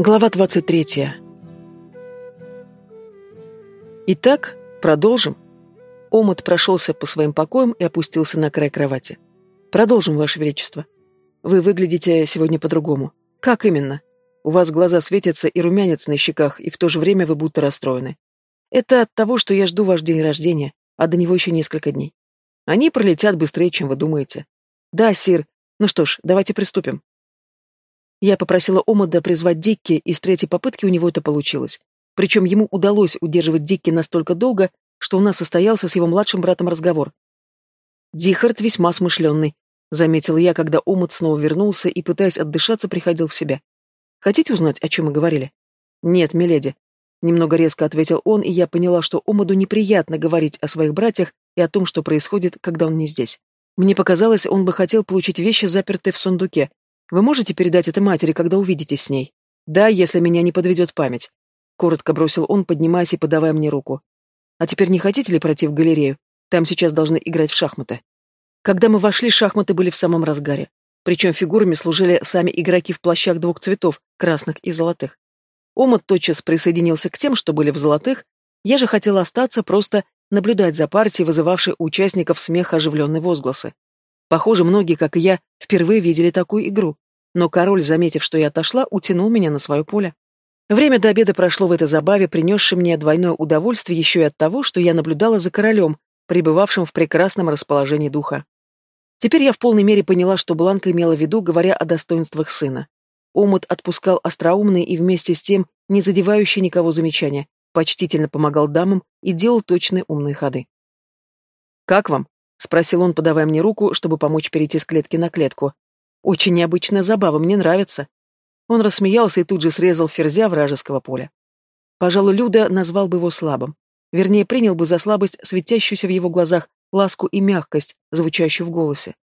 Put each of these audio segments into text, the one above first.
Глава 23. Итак, продолжим. Омут прошелся по своим покоям и опустился на край кровати. Продолжим, Ваше Величество. Вы выглядите сегодня по-другому. Как именно? У вас глаза светятся и румянец на щеках, и в то же время вы будто расстроены. Это от того, что я жду ваш день рождения, а до него еще несколько дней. Они пролетят быстрее, чем вы думаете. Да, Сир. Ну что ж, давайте приступим. Я попросила Омада призвать Дикки, и с третьей попытки у него это получилось. Причем ему удалось удерживать Дикки настолько долго, что у нас состоялся с его младшим братом разговор. «Дихард весьма смышленный», — заметил я, когда Омад снова вернулся и, пытаясь отдышаться, приходил в себя. «Хотите узнать, о чем мы говорили?» «Нет, миледи». Немного резко ответил он, и я поняла, что Омаду неприятно говорить о своих братьях и о том, что происходит, когда он не здесь. Мне показалось, он бы хотел получить вещи, запертые в сундуке, вы можете передать это матери, когда увидитесь с ней? Да, если меня не подведет память. Коротко бросил он, поднимаясь и подавая мне руку. А теперь не хотите ли пройти в галерею? Там сейчас должны играть в шахматы. Когда мы вошли, шахматы были в самом разгаре. Причем фигурами служили сами игроки в плащах двух цветов, красных и золотых. Омут тотчас присоединился к тем, что были в золотых. Я же хотела остаться, просто наблюдать за партией, вызывавшей у участников смех оживленные возгласы. Похоже, многие, как и я, впервые видели такую игру. Но король, заметив, что я отошла, утянул меня на свое поле. Время до обеда прошло в этой забаве, принесшей мне двойное удовольствие еще и от того, что я наблюдала за королем, пребывавшим в прекрасном расположении духа. Теперь я в полной мере поняла, что Бланка имела в виду, говоря о достоинствах сына. Омут отпускал остроумные и вместе с тем не задевающие никого замечания, почтительно помогал дамам и делал точные умные ходы. «Как вам?» — спросил он, подавая мне руку, чтобы помочь перейти с клетки на клетку. «Очень необычная забава, мне нравится». Он рассмеялся и тут же срезал ферзя вражеского поля. Пожалуй, Люда назвал бы его слабым. Вернее, принял бы за слабость светящуюся в его глазах ласку и мягкость, звучащую в голосе.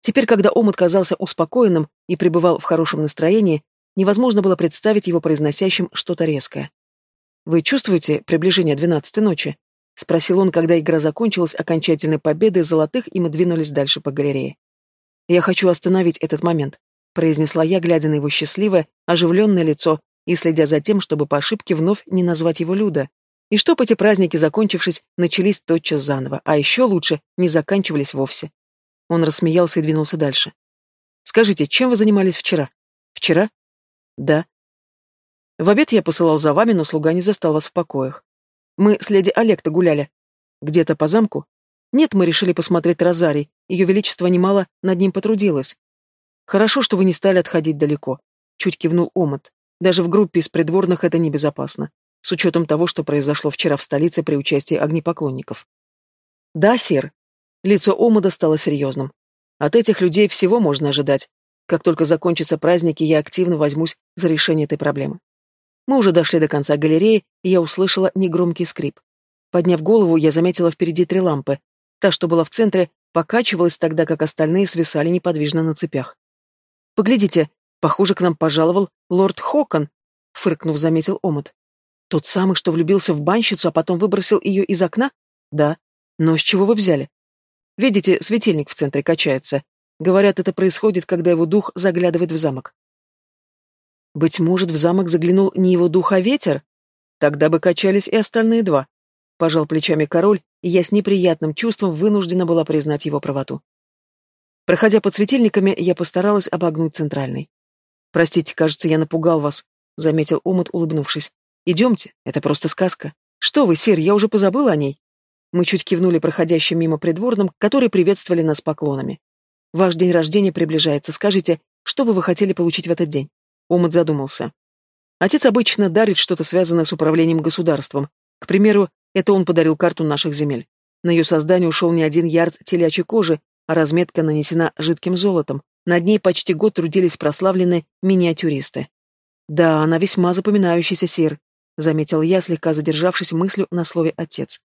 Теперь, когда омут казался успокоенным и пребывал в хорошем настроении, невозможно было представить его произносящим что-то резкое. «Вы чувствуете приближение двенадцатой ночи?» — спросил он, когда игра закончилась окончательной победой золотых, и мы двинулись дальше по галерее. «Я хочу остановить этот момент», — произнесла я, глядя на его счастливое, оживленное лицо и следя за тем, чтобы по ошибке вновь не назвать его Люда, и чтоб эти праздники, закончившись, начались тотчас заново, а еще лучше, не заканчивались вовсе. Он рассмеялся и двинулся дальше. «Скажите, чем вы занимались вчера?» «Вчера?» «Да». «В обед я посылал за вами, но слуга не застал вас в покоях. Мы с леди Олекта гуляли. Где-то по замку? Нет, мы решили посмотреть Розарий. Ее Величество немало над ним потрудилось. Хорошо, что вы не стали отходить далеко. Чуть кивнул Омот. Даже в группе из придворных это небезопасно. С учетом того, что произошло вчера в столице при участии огнепоклонников. Да, сир. Лицо Омода стало серьезным. От этих людей всего можно ожидать. Как только закончатся праздники, я активно возьмусь за решение этой проблемы. Мы уже дошли до конца галереи, и я услышала негромкий скрип. Подняв голову, я заметила впереди три лампы. Та, что была в центре, покачивалась тогда, как остальные свисали неподвижно на цепях. «Поглядите, похоже, к нам пожаловал лорд Хокон», — фыркнув, заметил Омут. «Тот самый, что влюбился в банщицу, а потом выбросил ее из окна? Да. Но с чего вы взяли? Видите, светильник в центре качается. Говорят, это происходит, когда его дух заглядывает в замок. Быть может, в замок заглянул не его дух, а ветер? Тогда бы качались и остальные два. Пожал плечами король, и я с неприятным чувством вынуждена была признать его правоту. Проходя под светильниками, я постаралась обогнуть центральный. «Простите, кажется, я напугал вас», — заметил Омут, улыбнувшись. «Идемте, это просто сказка. Что вы, сир, я уже позабыла о ней». Мы чуть кивнули проходящим мимо придворным, которые приветствовали нас поклонами. «Ваш день рождения приближается. Скажите, что бы вы хотели получить в этот день?» Омут задумался. Отец обычно дарит что-то связанное с управлением государством. К примеру, это он подарил карту наших земель. На ее создание ушел не один ярд телячьей кожи, а разметка нанесена жидким золотом. Над ней почти год трудились прославленные миниатюристы. «Да, она весьма запоминающийся сир», — заметил я, слегка задержавшись мыслью на слове «отец».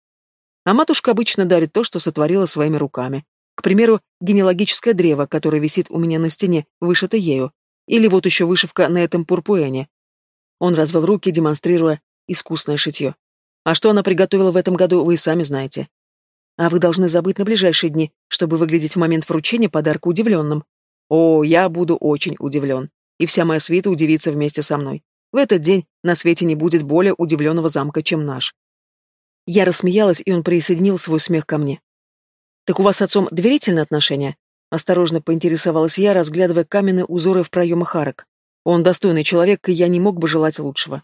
А матушка обычно дарит то, что сотворила своими руками. К примеру, генеалогическое древо, которое висит у меня на стене, вышито ею. Или вот еще вышивка на этом пурпуэне. Он развел руки, демонстрируя искусное шитье. А что она приготовила в этом году, вы и сами знаете. А вы должны забыть на ближайшие дни, чтобы выглядеть в момент вручения подарка удивленным. О, я буду очень удивлен. И вся моя свита удивится вместе со мной. В этот день на свете не будет более удивленного замка, чем наш. Я рассмеялась, и он присоединил свой смех ко мне. «Так у вас с отцом доверительные отношения?» Осторожно поинтересовалась я, разглядывая каменные узоры в проемах арок. Он достойный человек, и я не мог бы желать лучшего.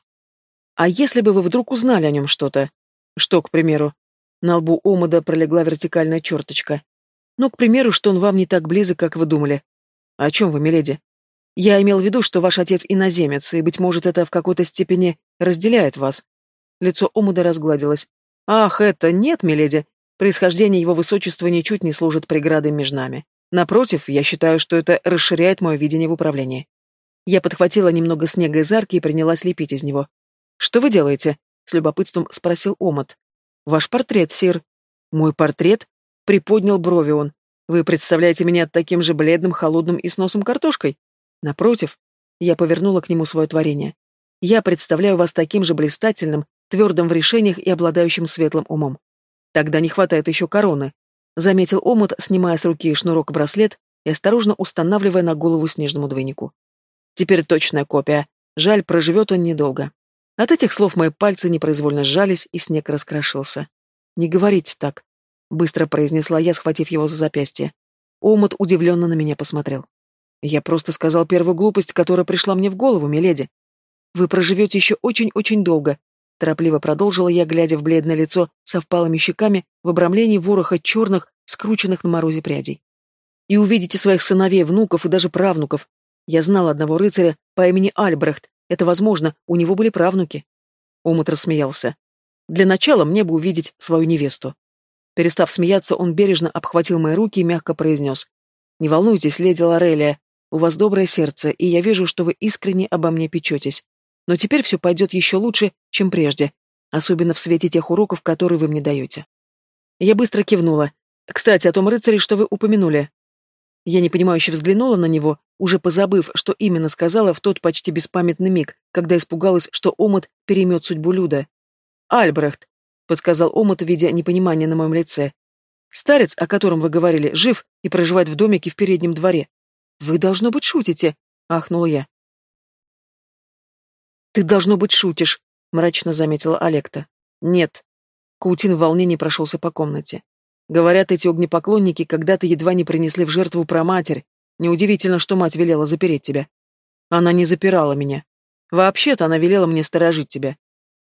«А если бы вы вдруг узнали о нем что-то?» «Что, к примеру?» На лбу Омада пролегла вертикальная черточка. «Ну, к примеру, что он вам не так близок, как вы думали». «О чем вы, миледи?» «Я имел в виду, что ваш отец иноземец, и, быть может, это в какой-то степени разделяет вас». Лицо Омуда разгладилось. «Ах, это нет, миледи. Происхождение его высочества ничуть не служит преградой между нами. Напротив, я считаю, что это расширяет мое видение в управлении». Я подхватила немного снега из арки и принялась лепить из него. «Что вы делаете?» — с любопытством спросил Омот. «Ваш портрет, сир». «Мой портрет?» — приподнял брови он. «Вы представляете меня таким же бледным, холодным и с носом картошкой?» «Напротив». Я повернула к нему свое творение. «Я представляю вас таким же блистательным, твердым в решениях и обладающим светлым умом. Тогда не хватает еще короны, заметил омут, снимая с руки шнурок-браслет и осторожно устанавливая на голову снежному двойнику. Теперь точная копия. Жаль, проживет он недолго. От этих слов мои пальцы непроизвольно сжались, и снег раскрошился. «Не говорите так», — быстро произнесла я, схватив его за запястье. Омут удивленно на меня посмотрел. «Я просто сказал первую глупость, которая пришла мне в голову, миледи. Вы проживете еще очень-очень долго, Торопливо продолжила я, глядя в бледное лицо со впалыми щеками в обрамлении вороха черных, скрученных на морозе прядей. И увидите своих сыновей, внуков и даже правнуков. Я знал одного рыцаря по имени Альбрехт. Это возможно, у него были правнуки. Омут рассмеялся. Для начала мне бы увидеть свою невесту. Перестав смеяться, он бережно обхватил мои руки и мягко произнес. «Не волнуйтесь, леди Лорелия, у вас доброе сердце, и я вижу, что вы искренне обо мне печетесь. Но теперь все пойдет еще лучше, чем прежде, особенно в свете тех уроков, которые вы мне даете. Я быстро кивнула. Кстати, о том рыцаре, что вы упомянули. Я непонимающе взглянула на него, уже позабыв, что именно сказала в тот почти беспамятный миг, когда испугалась, что омут переймет судьбу Люда. «Альбрехт», — подсказал омут, видя непонимание на моем лице. «Старец, о котором вы говорили, жив и проживает в домике в переднем дворе». «Вы, должно быть, шутите», — ахнула я. «Ты, должно быть, шутишь», — мрачно заметила Олекта. «Нет». Каутин в волнении прошелся по комнате. Говорят, эти огнепоклонники когда-то едва не принесли в жертву проматерь. Неудивительно, что мать велела запереть тебя. Она не запирала меня. Вообще-то она велела мне сторожить тебя.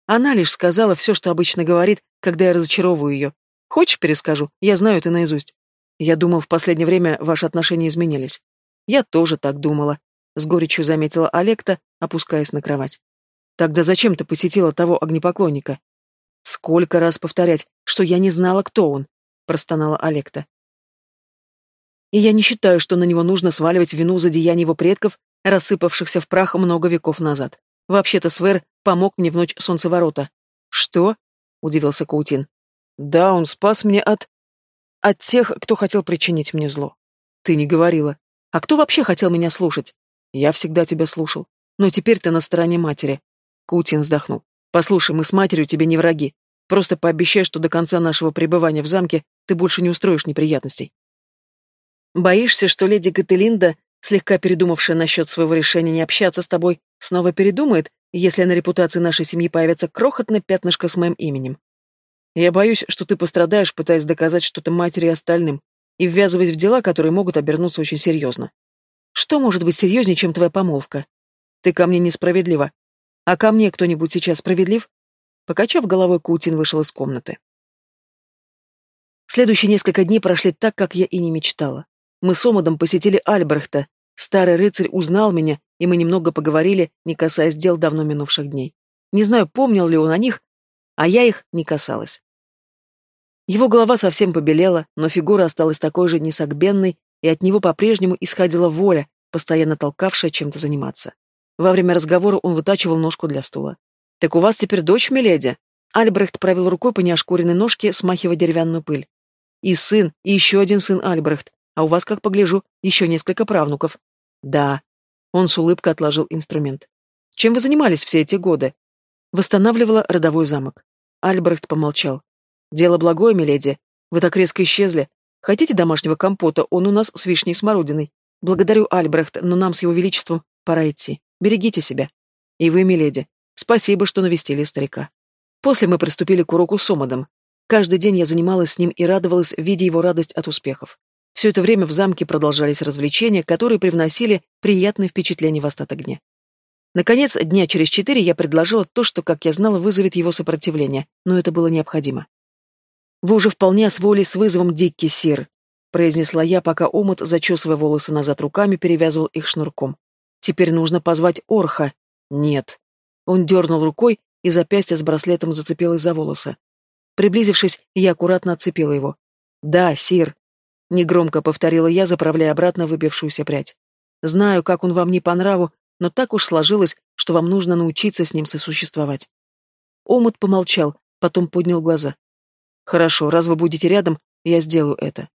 Она лишь сказала все, что обычно говорит, когда я разочаровываю ее. Хочешь, перескажу? Я знаю это наизусть. Я думал, в последнее время ваши отношения изменились. Я тоже так думала, — с горечью заметила Олекта, опускаясь на кровать. Тогда зачем ты посетила того огнепоклонника? Сколько раз повторять, что я не знала, кто он, простонала Олекта. И я не считаю, что на него нужно сваливать вину за деяния его предков, рассыпавшихся в прах много веков назад. Вообще-то Свер помог мне в ночь солнцеворота. Что? удивился Каутин. Да, он спас меня от... от тех, кто хотел причинить мне зло. Ты не говорила. А кто вообще хотел меня слушать? Я всегда тебя слушал. Но теперь ты на стороне матери. Каутин вздохнул. «Послушай, мы с матерью тебе не враги. Просто пообещай, что до конца нашего пребывания в замке ты больше не устроишь неприятностей». «Боишься, что леди Кателинда, слегка передумавшая насчет своего решения не общаться с тобой, снова передумает, если на репутации нашей семьи появится крохотное пятнышко с моим именем? Я боюсь, что ты пострадаешь, пытаясь доказать что-то матери и остальным, и ввязываясь в дела, которые могут обернуться очень серьезно. Что может быть серьезнее, чем твоя помолвка? Ты ко мне несправедлива. А ко мне кто-нибудь сейчас справедлив? Покачав головой, Каутин вышел из комнаты. Следующие несколько дней прошли так, как я и не мечтала. Мы с Омадом посетили Альбрехта. Старый рыцарь узнал меня, и мы немного поговорили, не касаясь дел давно минувших дней. Не знаю, помнил ли он о них, а я их не касалась. Его голова совсем побелела, но фигура осталась такой же несогбенной, и от него по-прежнему исходила воля, постоянно толкавшая чем-то заниматься. Во время разговора он вытачивал ножку для стула. «Так у вас теперь дочь, миледи?» Альбрехт провел рукой по неошкуренной ножке, смахивая деревянную пыль. «И сын, и еще один сын Альбрехт. А у вас, как погляжу, еще несколько правнуков». «Да». Он с улыбкой отложил инструмент. «Чем вы занимались все эти годы?» Восстанавливала родовой замок. Альбрехт помолчал. «Дело благое, миледи. Вы так резко исчезли. Хотите домашнего компота? Он у нас с вишней и смородиной. Благодарю, Альбрехт, но нам с его величеством пора идти. Берегите себя. И вы, миледи, спасибо, что навестили старика. После мы приступили к уроку с Омадом. Каждый день я занималась с ним и радовалась, видя его радость от успехов. Все это время в замке продолжались развлечения, которые привносили приятные впечатления в остаток дня. Наконец, дня через четыре я предложила то, что, как я знала, вызовет его сопротивление, но это было необходимо. «Вы уже вполне освоились с вызовом, Дикки Сир», произнесла я, пока омут, зачесывая волосы назад руками, перевязывал их шнурком. «Теперь нужно позвать Орха». «Нет». Он дернул рукой, и запястье с браслетом зацепилось за волосы. Приблизившись, я аккуратно отцепила его. «Да, Сир», — негромко повторила я, заправляя обратно выбившуюся прядь. «Знаю, как он вам не по нраву, но так уж сложилось, что вам нужно научиться с ним сосуществовать». Омут помолчал, потом поднял глаза. «Хорошо, раз вы будете рядом, я сделаю это».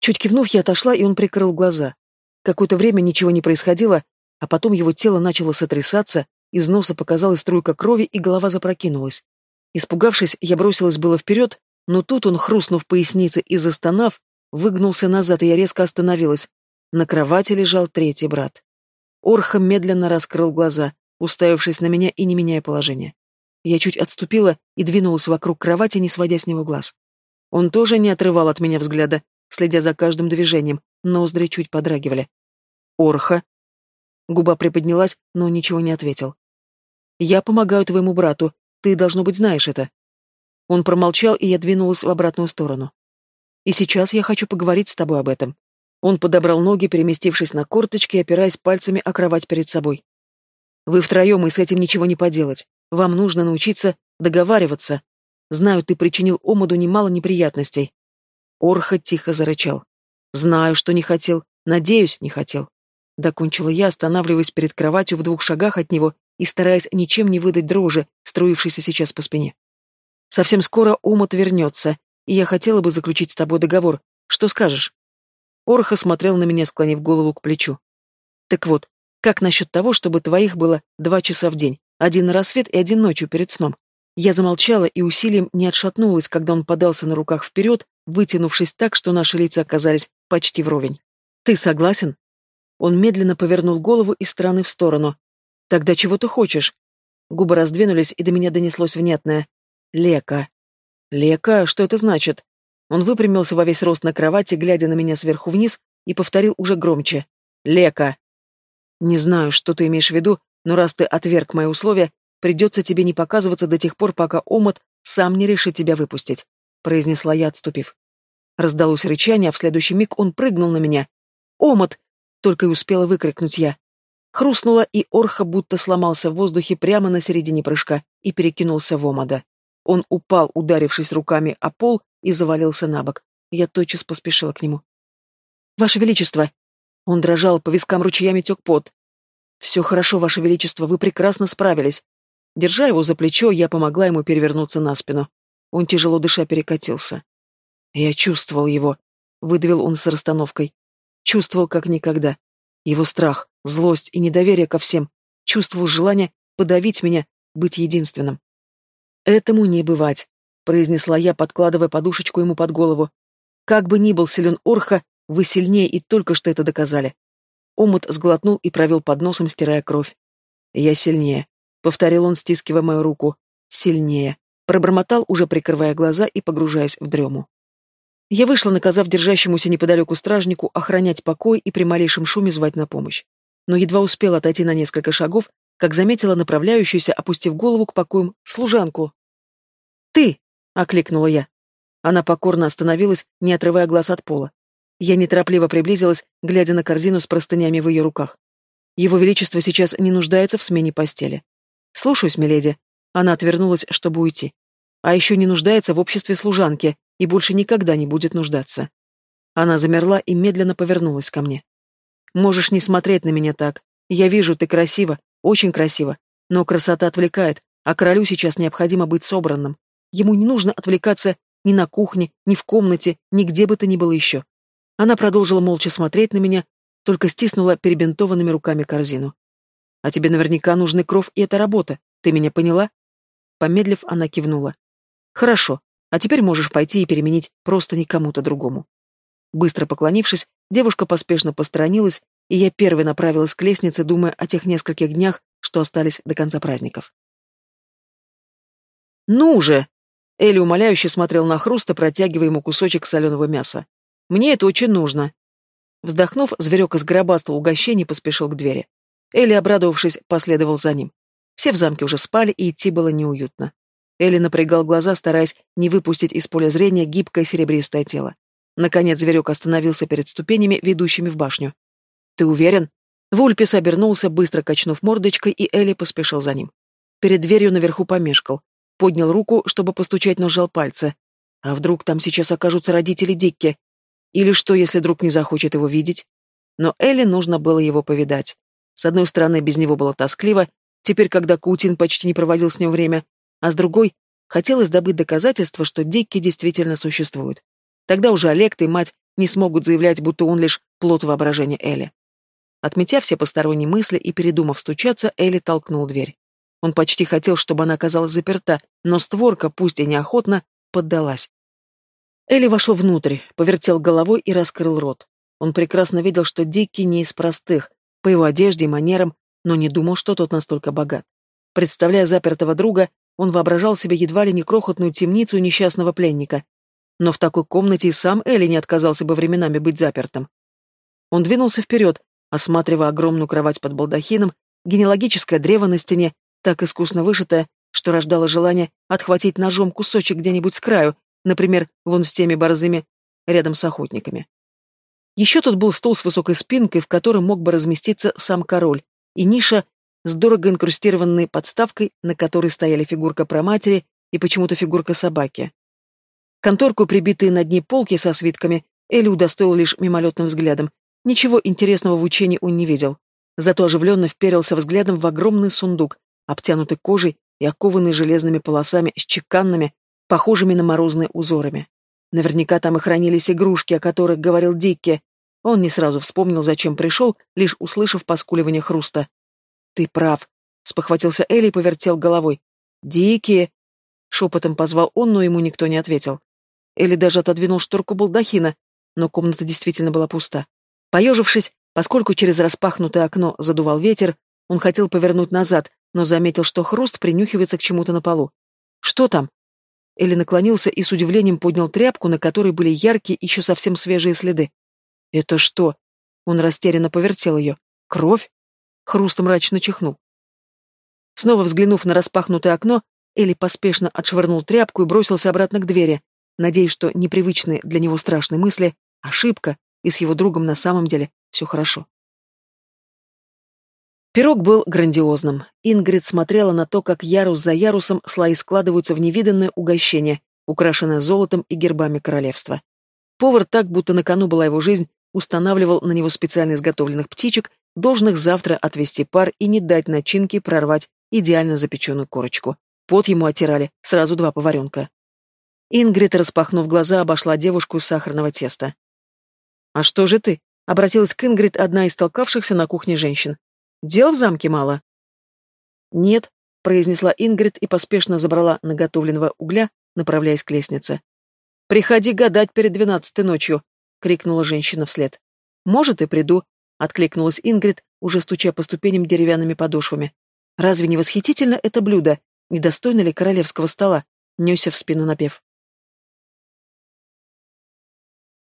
Чуть кивнув, я отошла, и он прикрыл глаза. Какое-то время ничего не происходило, а потом его тело начало сотрясаться, из носа показалась струйка крови, и голова запрокинулась. Испугавшись, я бросилась было вперед, но тут он, хрустнув пояснице и застонав, выгнулся назад, и я резко остановилась. На кровати лежал третий брат. Орха медленно раскрыл глаза, уставившись на меня и не меняя положения. Я чуть отступила и двинулась вокруг кровати, не сводя с него глаз. Он тоже не отрывал от меня взгляда, следя за каждым движением, ноздри чуть подрагивали. «Орха!» Губа приподнялась, но ничего не ответил. «Я помогаю твоему брату, ты, должно быть, знаешь это». Он промолчал, и я двинулась в обратную сторону. «И сейчас я хочу поговорить с тобой об этом». Он подобрал ноги, переместившись на корточки, опираясь пальцами о кровать перед собой. «Вы втроем, и с этим ничего не поделать. Вам нужно научиться договариваться. Знаю, ты причинил Омаду немало неприятностей». Орха тихо зарычал. «Знаю, что не хотел. Надеюсь, не хотел». Докончила я, останавливаясь перед кроватью в двух шагах от него и стараясь ничем не выдать дрожи, струившейся сейчас по спине. «Совсем скоро Омут вернется, и я хотела бы заключить с тобой договор. Что скажешь?» Орха смотрел на меня, склонив голову к плечу. «Так вот, как насчет того, чтобы твоих было два часа в день? Один на рассвет и один ночью перед сном. Я замолчала и усилием не отшатнулась, когда он подался на руках вперед, вытянувшись так, что наши лица оказались почти вровень. «Ты согласен?» Он медленно повернул голову из стороны в сторону. «Тогда чего ты хочешь?» Губы раздвинулись, и до меня донеслось внятное. «Лека». «Лека? Что это значит?» Он выпрямился во весь рост на кровати, глядя на меня сверху вниз, и повторил уже громче. «Лека». «Не знаю, что ты имеешь в виду, но раз ты отверг мои условия, придется тебе не показываться до тех пор, пока омот сам не решит тебя выпустить», — произнесла я, отступив. Раздалось рычание, а в следующий миг он прыгнул на меня. «Омот!» — только и успела выкрикнуть я. Хрустнула, и Орха будто сломался в воздухе прямо на середине прыжка и перекинулся в омода. Он упал, ударившись руками о пол, и завалился на бок. Я тотчас поспешила к нему. «Ваше Величество!» Он дрожал, по вискам ручьями тек пот. «Все хорошо, Ваше Величество, вы прекрасно справились». Держа его за плечо, я помогла ему перевернуться на спину. Он, тяжело дыша, перекатился. Я чувствовал его, выдавил он с расстановкой. Чувствовал как никогда. Его страх, злость и недоверие ко всем. Чувствовал желание подавить меня, быть единственным. «Этому не бывать», — произнесла я, подкладывая подушечку ему под голову. «Как бы ни был силен Орха, вы сильнее и только что это доказали. Омут сглотнул и провел под носом, стирая кровь. «Я сильнее», — повторил он, стискивая мою руку. «Сильнее», — пробормотал, уже прикрывая глаза и погружаясь в дрему. Я вышла, наказав держащемуся неподалеку стражнику охранять покой и при малейшем шуме звать на помощь. Но едва успела отойти на несколько шагов, как заметила направляющуюся, опустив голову к покоям, служанку. «Ты!» — окликнула я. Она покорно остановилась, не отрывая глаз от пола. Я неторопливо приблизилась, глядя на корзину с простынями в ее руках. Его Величество сейчас не нуждается в смене постели. Слушаюсь, миледи. Она отвернулась, чтобы уйти. А еще не нуждается в обществе служанки и больше никогда не будет нуждаться. Она замерла и медленно повернулась ко мне. Можешь не смотреть на меня так. Я вижу, ты красива, очень красива. Но красота отвлекает, а королю сейчас необходимо быть собранным. Ему не нужно отвлекаться ни на кухне, ни в комнате, ни где бы то ни было еще. Она продолжила молча смотреть на меня, только стиснула перебинтованными руками корзину. «А тебе наверняка нужны кров и эта работа. Ты меня поняла?» Помедлив, она кивнула. «Хорошо. А теперь можешь пойти и переменить просто никому-то другому». Быстро поклонившись, девушка поспешно посторонилась, и я первой направилась к лестнице, думая о тех нескольких днях, что остались до конца праздников. «Ну же!» Элли умоляюще смотрел на Хруста, протягивая ему кусочек соленого мяса. «Мне это очень нужно». Вздохнув, зверек из гробастого угощения поспешил к двери. Элли, обрадовавшись, последовал за ним. Все в замке уже спали, и идти было неуютно. Элли напрягал глаза, стараясь не выпустить из поля зрения гибкое серебристое тело. Наконец зверек остановился перед ступенями, ведущими в башню. «Ты уверен?» Вульпис обернулся, быстро качнув мордочкой, и Элли поспешил за ним. Перед дверью наверху помешкал. Поднял руку, чтобы постучать, но сжал пальцы. А вдруг там сейчас окажутся родители Дикки? Или что, если друг не захочет его видеть? Но Элли нужно было его повидать. С одной стороны, без него было тоскливо, теперь, когда Каутин почти не проводил с ним время, а с другой, хотелось добыть доказательства, что Дикки действительно существует. Тогда уже Олег и мать не смогут заявлять, будто он лишь плод воображения Элли. Отметя все посторонние мысли и передумав стучаться, Элли толкнул дверь. Он почти хотел, чтобы она оказалась заперта, но створка, пусть и неохотно, поддалась. Элли вошел внутрь, повертел головой и раскрыл рот. Он прекрасно видел, что Дикки не из простых, по его одежде и манерам, но не думал, что тот настолько богат. Представляя запертого друга, он воображал себе едва ли не крохотную темницу несчастного пленника. Но в такой комнате и сам Элли не отказался бы временами быть запертым. Он двинулся вперед, осматривая огромную кровать под балдахином, генеалогическое древо на стене, так искусно вышитое, что рождало желание отхватить ножом кусочек где-нибудь с краю, например, вон с теми борзыми, рядом с охотниками. Еще тут был стол с высокой спинкой, в котором мог бы разместиться сам король, и ниша с дорого инкрустированной подставкой, на которой стояли фигурка проматери и почему-то фигурка собаки. Конторку, прибитые над ней полки со свитками, Элли удостоил лишь мимолетным взглядом. Ничего интересного в учении он не видел. Зато оживленно вперился взглядом в огромный сундук, обтянутый кожей и окованный железными полосами с чеканными, похожими на морозные узорами. Наверняка там и хранились игрушки, о которых говорил Дикки. Он не сразу вспомнил, зачем пришел, лишь услышав поскуливание хруста. «Ты прав», — спохватился Элли и повертел головой. «Дикки!» — шепотом позвал он, но ему никто не ответил. Элли даже отодвинул шторку балдахина, но комната действительно была пуста. Поежившись, поскольку через распахнутое окно задувал ветер, он хотел повернуть назад, но заметил, что хруст принюхивается к чему-то на полу. «Что там?» Элли наклонился и с удивлением поднял тряпку, на которой были яркие, еще совсем свежие следы. «Это что?» Он растерянно повертел ее. «Кровь?» Хруст мрачно чихнул. Снова взглянув на распахнутое окно, Элли поспешно отшвырнул тряпку и бросился обратно к двери, надеясь, что непривычные для него страшные мысли — ошибка, и с его другом на самом деле все хорошо. Пирог был грандиозным. Ингрид смотрела на то, как ярус за ярусом слои складываются в невиданное угощение, украшенное золотом и гербами королевства. Повар так, будто на кону была его жизнь, устанавливал на него специально изготовленных птичек, должных завтра отвести пар и не дать начинке прорвать идеально запеченную корочку. Пот ему оттирали сразу два поваренка. Ингрид, распахнув глаза, обошла девушку из сахарного теста. «А что же ты?» — обратилась к Ингрид одна из толкавшихся на кухне женщин. Дел в замке мало?» «Нет», — произнесла Ингрид и поспешно забрала наготовленного угля, направляясь к лестнице. «Приходи гадать перед двенадцатой ночью», — крикнула женщина вслед. «Может, и приду», — откликнулась Ингрид, уже стуча по ступеням деревянными подошвами. «Разве не восхитительно это блюдо? Недостойно ли королевского стола?» — несся в спину напев.